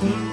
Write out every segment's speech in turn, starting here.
Mm-hmm.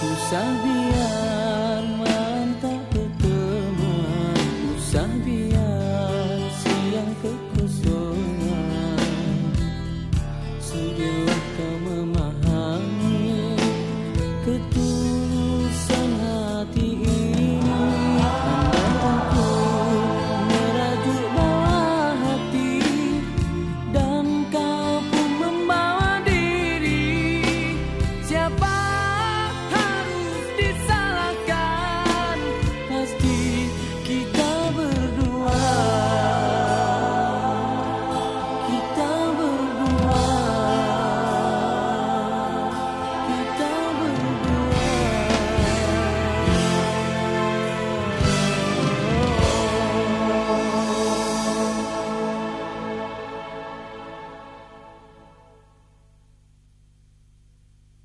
Ku biar